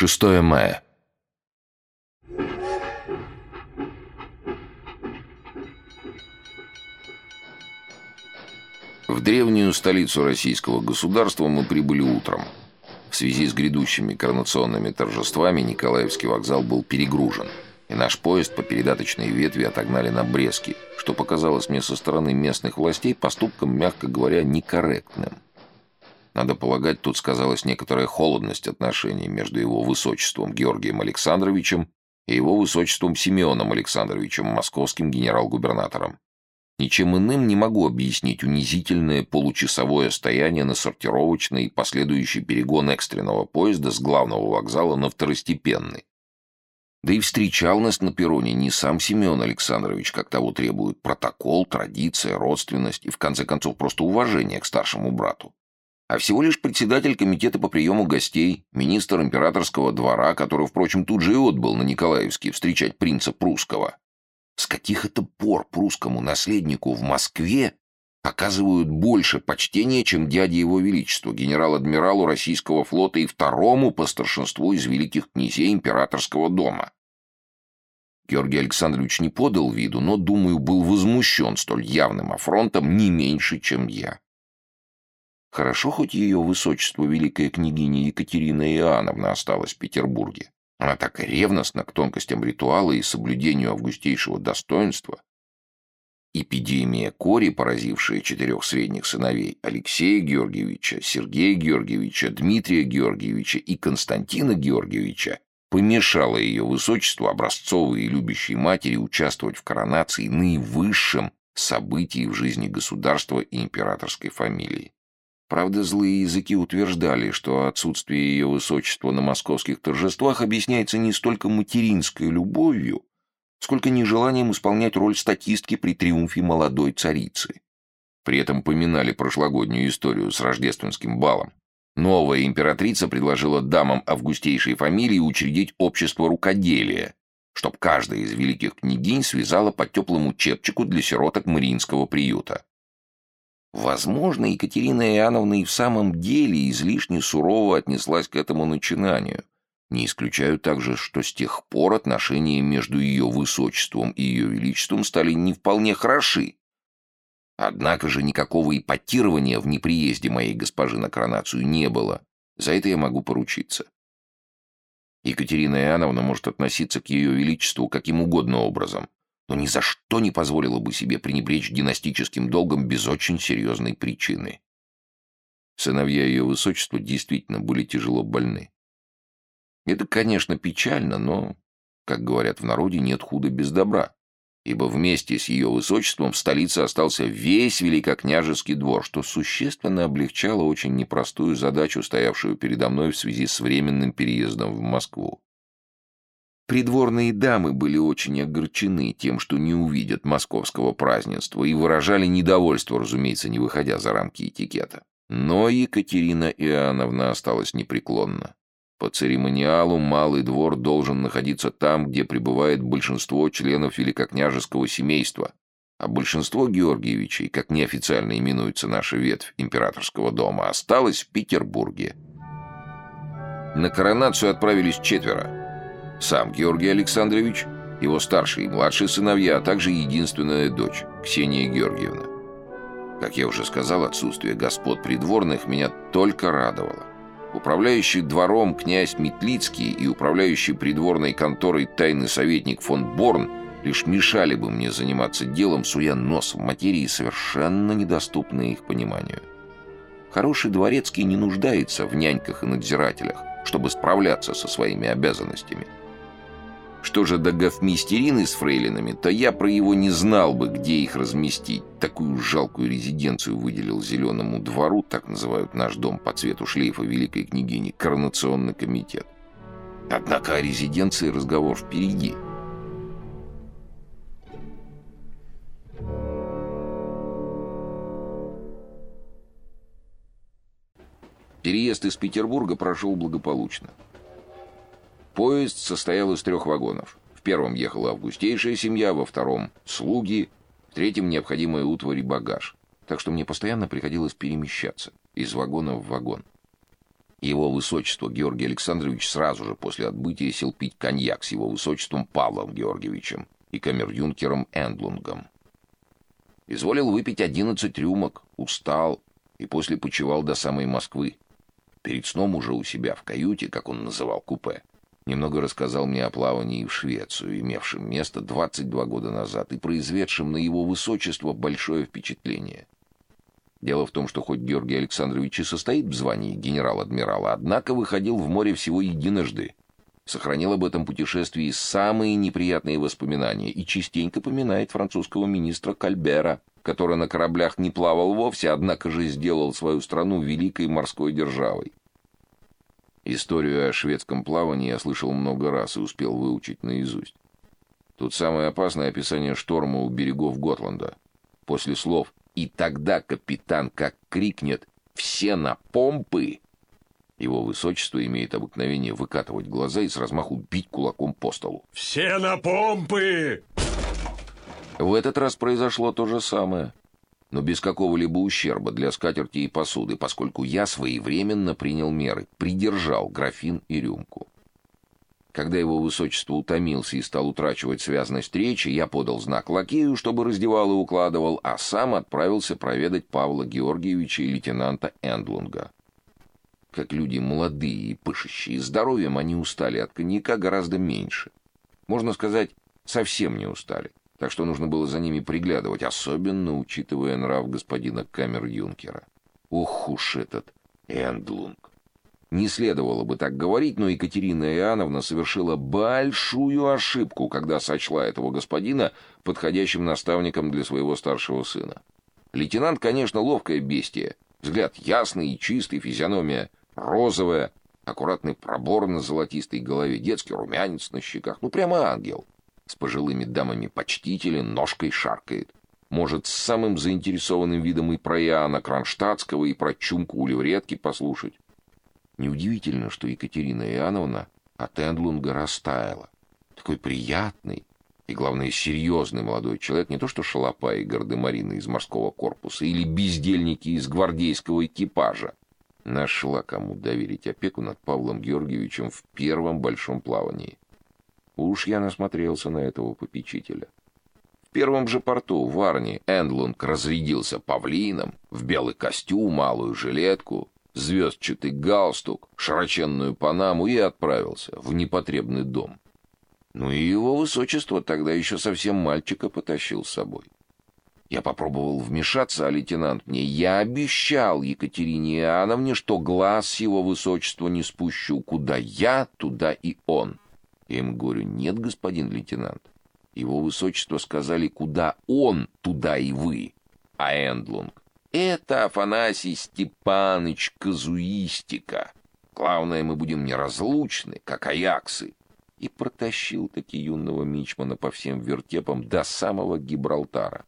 6 мая. В древнюю столицу российского государства мы прибыли утром. В связи с грядущими коронационными торжествами Николаевский вокзал был перегружен, и наш поезд по передаточной ветви отогнали на Брески, что показалось мне со стороны местных властей поступком, мягко говоря, некорректным. Надо полагать, тут сказалась некоторая холодность отношений между его высочеством Георгием Александровичем и его высочеством Семеном Александровичем, московским генерал-губернатором. Ничем иным не могу объяснить унизительное получасовое стояние на сортировочной и последующий перегон экстренного поезда с главного вокзала на второстепенный. Да и встречал нас на перроне не сам Семен Александрович, как того требует протокол, традиция, родственность и, в конце концов, просто уважение к старшему брату а всего лишь председатель комитета по приему гостей, министр императорского двора, который, впрочем, тут же и отбыл на Николаевский встречать принца прусского. С каких это пор прусскому наследнику в Москве оказывают больше почтения, чем дяде его величеству, генерал-адмиралу российского флота и второму по старшинству из великих князей императорского дома? Георгий Александрович не подал виду, но, думаю, был возмущен столь явным афронтом не меньше, чем я. Хорошо, хоть ее высочество великая княгиня Екатерина Иоанновна осталась в Петербурге. Она так ревностна к тонкостям ритуала и соблюдению августейшего достоинства. Эпидемия кори, поразившая четырех средних сыновей Алексея Георгиевича, Сергея Георгиевича, Дмитрия Георгиевича и Константина Георгиевича, помешала ее высочеству, образцовой и любящей матери, участвовать в коронации наивысшем событии в жизни государства и императорской фамилии. Правда, злые языки утверждали, что отсутствие ее высочества на московских торжествах объясняется не столько материнской любовью, сколько нежеланием исполнять роль статистки при триумфе молодой царицы. При этом поминали прошлогоднюю историю с рождественским балом. Новая императрица предложила дамам августейшей фамилии учредить общество рукоделия, чтоб каждая из великих княгинь связала по теплому чепчику для сироток Мариинского приюта. Возможно, Екатерина Иоанновна и в самом деле излишне сурово отнеслась к этому начинанию. Не исключаю также, что с тех пор отношения между ее высочеством и ее величеством стали не вполне хороши. Однако же никакого ипотирования в неприезде моей госпожи на коронацию не было. За это я могу поручиться. Екатерина Иоанновна может относиться к ее величеству каким угодно образом но ни за что не позволила бы себе пренебречь династическим долгом без очень серьезной причины. Сыновья ее высочества действительно были тяжело больны. Это, конечно, печально, но, как говорят в народе, нет худа без добра, ибо вместе с ее высочеством в столице остался весь великокняжеский двор, что существенно облегчало очень непростую задачу, стоявшую передо мной в связи с временным переездом в Москву. Придворные дамы были очень огорчены тем, что не увидят московского празднества, и выражали недовольство, разумеется, не выходя за рамки этикета. Но Екатерина Иоанновна осталась непреклонна. По церемониалу Малый двор должен находиться там, где пребывает большинство членов великокняжеского семейства, а большинство Георгиевичей, как неофициально именуется наша ветвь императорского дома, осталось в Петербурге. На коронацию отправились четверо. Сам Георгий Александрович, его старший и младший сыновья, а также единственная дочь, Ксения Георгиевна. Как я уже сказал, отсутствие господ придворных меня только радовало. Управляющий двором князь Метлицкий и управляющий придворной конторой тайный советник фон Борн лишь мешали бы мне заниматься делом, суя нос в материи, совершенно недоступные их пониманию. Хороший дворецкий не нуждается в няньках и надзирателях, чтобы справляться со своими обязанностями – что же до гофмистерины с фрейлинами, то я про его не знал бы, где их разместить. Такую жалкую резиденцию выделил зеленому двору, так называют наш дом по цвету шлейфа великой княгини, коронационный комитет. Однако о резиденции разговор впереди. Переезд из Петербурга прошел благополучно. Поезд состоял из трех вагонов. В первом ехала августейшая семья, во втором — слуги, в третьем — необходимая утварь и багаж. Так что мне постоянно приходилось перемещаться из вагона в вагон. Его высочество Георгий Александрович сразу же после отбытия сел пить коньяк с его высочеством Павлом Георгиевичем и камер-юнкером Эндлунгом. Изволил выпить одиннадцать рюмок, устал и после почевал до самой Москвы. Перед сном уже у себя в каюте, как он называл купе, немного рассказал мне о плавании в Швецию, имевшем место 22 года назад и произведшем на его высочество большое впечатление. Дело в том, что хоть Георгий Александрович и состоит в звании генерал-адмирала, однако выходил в море всего единожды. Сохранил об этом путешествии самые неприятные воспоминания и частенько поминает французского министра Кальбера, который на кораблях не плавал вовсе, однако же сделал свою страну великой морской державой. Историю о шведском плавании я слышал много раз и успел выучить наизусть. Тут самое опасное описание шторма у берегов Готланда. После слов и тогда капитан как крикнет «Все на помпы!» Его высочество имеет обыкновение выкатывать глаза и с размаху бить кулаком по столу. «Все на помпы!» В этот раз произошло то же самое, но без какого-либо ущерба для скатерти и посуды, поскольку я своевременно принял меры, придержал графин и рюмку. Когда его высочество утомился и стал утрачивать связность речи, я подал знак лакею, чтобы раздевал и укладывал, а сам отправился проведать Павла Георгиевича и лейтенанта Эндлунга. Как люди молодые и пышущие здоровьем, они устали от коньяка гораздо меньше. Можно сказать, совсем не устали. Так что нужно было за ними приглядывать, особенно учитывая нрав господина камер-юнкера. Ох уж этот Эндлунг! Не следовало бы так говорить, но Екатерина Иоанновна совершила большую ошибку, когда сочла этого господина подходящим наставником для своего старшего сына. Лейтенант, конечно, ловкое бестие. Взгляд ясный и чистый, физиономия розовая, аккуратный пробор на золотистой голове, детский румянец на щеках. Ну, прямо ангел. С пожилыми дамами почтителен, ножкой шаркает. Может, с самым заинтересованным видом и про Иоанна Кронштадтского, и про Чумку у Левретки послушать. Неудивительно, что Екатерина Иоанновна от Эндлунга растаяла. Такой приятный и, главное, серьезный молодой человек, не то что шалопай и гардемарины из морского корпуса или бездельники из гвардейского экипажа. Нашла кому доверить опеку над Павлом Георгиевичем в первом большом плавании. Уж я насмотрелся на этого попечителя. В первом же порту, в Арне, Эндлунг разрядился павлином, в белый костюм, малую жилетку, звездчатый галстук, широченную панаму и отправился в непотребный дом. Ну и его высочество тогда еще совсем мальчика потащил с собой. Я попробовал вмешаться, а лейтенант мне: "Я обещал Екатерине Иоанновне, что глаз его высочества не спущу, куда я, туда и он". Я ему говорю: "Нет, господин лейтенант. Его высочество сказали, куда он, туда и вы". А Эндлунг это, Афанасий Степаныч, казуистика. Главное, мы будем неразлучны, как аяксы. И протащил таки юного мичмана по всем вертепам до самого Гибралтара.